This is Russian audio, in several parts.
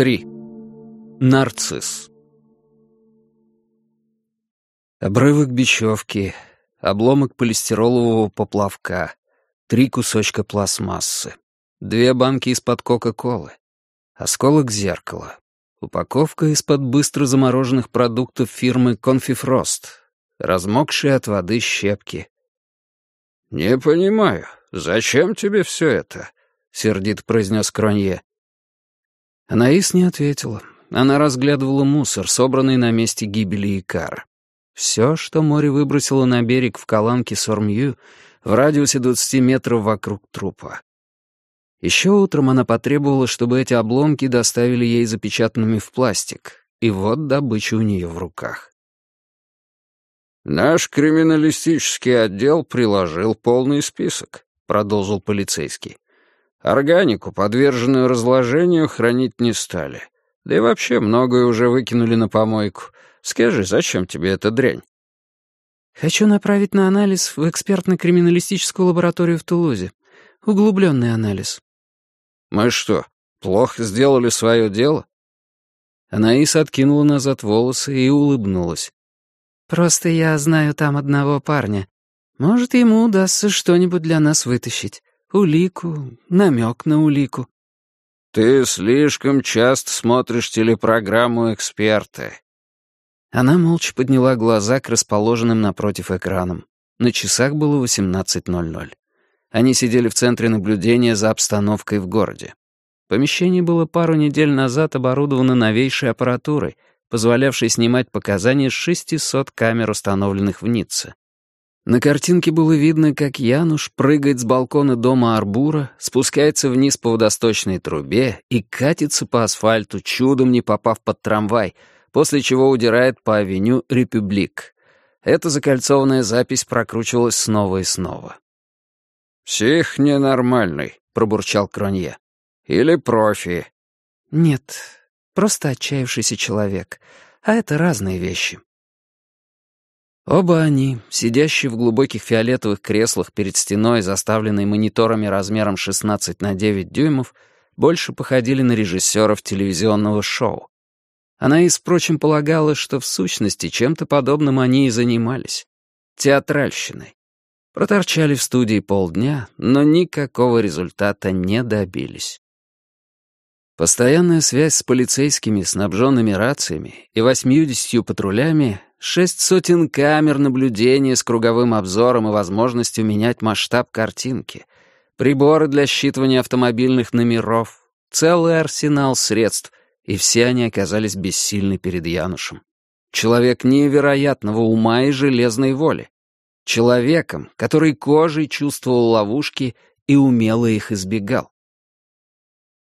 3. Нарцисс. Обрывок бечевки, обломок полистиролового поплавка, три кусочка пластмассы, две банки из-под Кока-Колы, осколок зеркала, упаковка из-под быстро замороженных продуктов фирмы «Конфифрост», размокшие от воды щепки. «Не понимаю, зачем тебе все это?» — сердито произнес Кронье. Анаис не ответила. Она разглядывала мусор, собранный на месте гибели Икара. Все, что море выбросило на берег в Каланке Сормью, в радиусе 20 метров вокруг трупа. Еще утром она потребовала, чтобы эти обломки доставили ей запечатанными в пластик, и вот добыча у нее в руках. «Наш криминалистический отдел приложил полный список», — продолжил полицейский. Органику, подверженную разложению, хранить не стали. Да и вообще многое уже выкинули на помойку. Скажи, зачем тебе эта дрянь? Хочу направить на анализ в экспертно-криминалистическую лабораторию в Тулузе. Углубленный анализ. Мы что, плохо сделали свое дело? Анаис откинула назад волосы и улыбнулась. «Просто я знаю там одного парня. Может, ему удастся что-нибудь для нас вытащить. Улику, намек на улику. «Ты слишком часто смотришь телепрограмму «Эксперты». Она молча подняла глаза к расположенным напротив экранам. На часах было 18.00. Они сидели в центре наблюдения за обстановкой в городе. Помещение было пару недель назад оборудовано новейшей аппаратурой, позволявшей снимать показания с 600 камер, установленных в Ницце. На картинке было видно, как Януш прыгает с балкона дома Арбура, спускается вниз по водосточной трубе и катится по асфальту, чудом не попав под трамвай, после чего удирает по авеню Републик. Эта закольцованная запись прокручивалась снова и снова. «Псих ненормальный», — пробурчал Кронье. «Или профи». «Нет, просто отчаявшийся человек. А это разные вещи». Оба они, сидящие в глубоких фиолетовых креслах перед стеной, заставленной мониторами размером 16 на 9 дюймов, больше походили на режиссеров телевизионного шоу. Она и, впрочем, полагала, что в сущности чем-то подобным они и занимались. Театральщиной. Проторчали в студии полдня, но никакого результата не добились. Постоянная связь с полицейскими, снабженными рациями и восьмидесятью патрулями Шесть сотен камер наблюдения с круговым обзором и возможностью менять масштаб картинки, приборы для считывания автомобильных номеров, целый арсенал средств, и все они оказались бессильны перед Янушем. Человек невероятного ума и железной воли. Человеком, который кожей чувствовал ловушки и умело их избегал.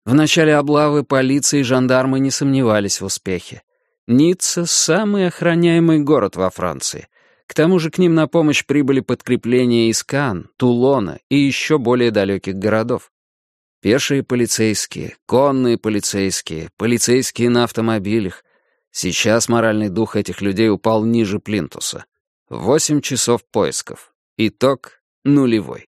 В начале облавы полиция и жандармы не сомневались в успехе. Ницца — самый охраняемый город во Франции. К тому же к ним на помощь прибыли подкрепления из Кан, Тулона и еще более далеких городов. Пешие полицейские, конные полицейские, полицейские на автомобилях. Сейчас моральный дух этих людей упал ниже плинтуса. Восемь часов поисков. Итог нулевой.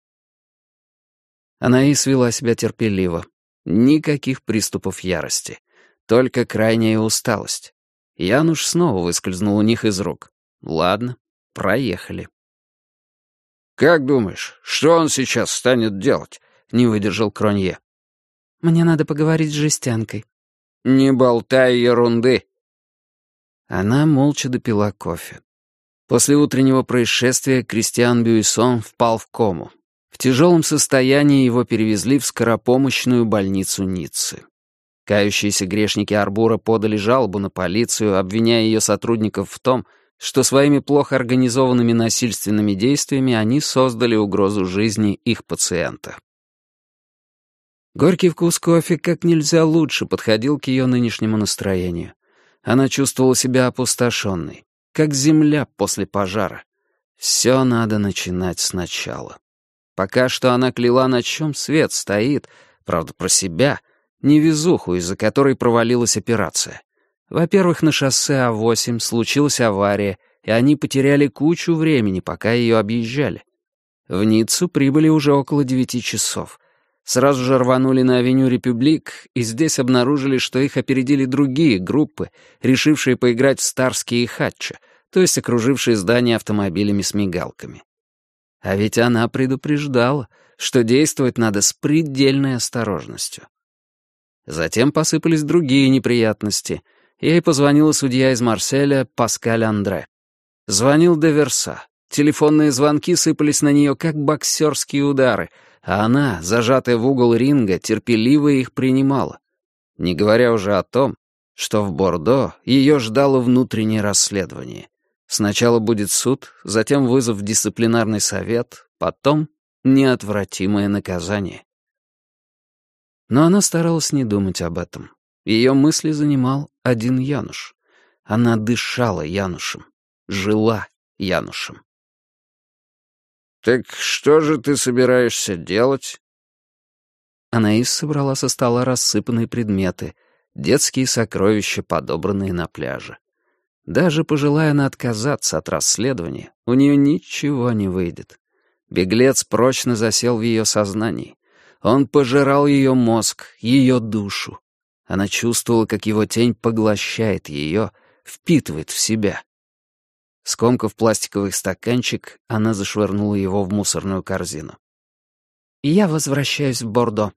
Анаис вела себя терпеливо. Никаких приступов ярости. Только крайняя усталость. Януш снова выскользнул у них из рук. Ладно, проехали. «Как думаешь, что он сейчас станет делать?» — не выдержал Кронье. «Мне надо поговорить с жестянкой». «Не болтай ерунды». Она молча допила кофе. После утреннего происшествия Кристиан Бюйсон впал в кому. В тяжелом состоянии его перевезли в скоропомощную больницу Ниццы. Кающиеся грешники Арбура подали жалобу на полицию, обвиняя ее сотрудников в том, что своими плохо организованными насильственными действиями они создали угрозу жизни их пациента. Горький вкус кофе как нельзя лучше подходил к ее нынешнему настроению. Она чувствовала себя опустошенной, как земля после пожара. Все надо начинать сначала. Пока что она кляла, на чем свет стоит, правда, про себя — невезуху, из-за которой провалилась операция. Во-первых, на шоссе А8 случилась авария, и они потеряли кучу времени, пока ее объезжали. В Ниццу прибыли уже около девяти часов. Сразу же рванули на авеню Републик и здесь обнаружили, что их опередили другие группы, решившие поиграть в Старские и Хатча, то есть окружившие здание автомобилями с мигалками. А ведь она предупреждала, что действовать надо с предельной осторожностью. Затем посыпались другие неприятности. Ей позвонила судья из Марселя Паскаль Андре. Звонил Деверса. Телефонные звонки сыпались на нее, как боксерские удары, а она, зажатая в угол ринга, терпеливо их принимала. Не говоря уже о том, что в Бордо ее ждало внутреннее расследование. Сначала будет суд, затем вызов в дисциплинарный совет, потом неотвратимое наказание. Но она старалась не думать об этом. Ее мысли занимал один Януш. Она дышала Янушем, жила Янушем. «Так что же ты собираешься делать?» Анаис собрала со стола рассыпанные предметы, детские сокровища, подобранные на пляже. Даже пожелая она отказаться от расследования, у нее ничего не выйдет. Беглец прочно засел в ее сознании. Он пожирал ее мозг, ее душу. Она чувствовала, как его тень поглощает ее, впитывает в себя. Скомкав пластиковый стаканчик, она зашвырнула его в мусорную корзину. «Я возвращаюсь в Бордо»,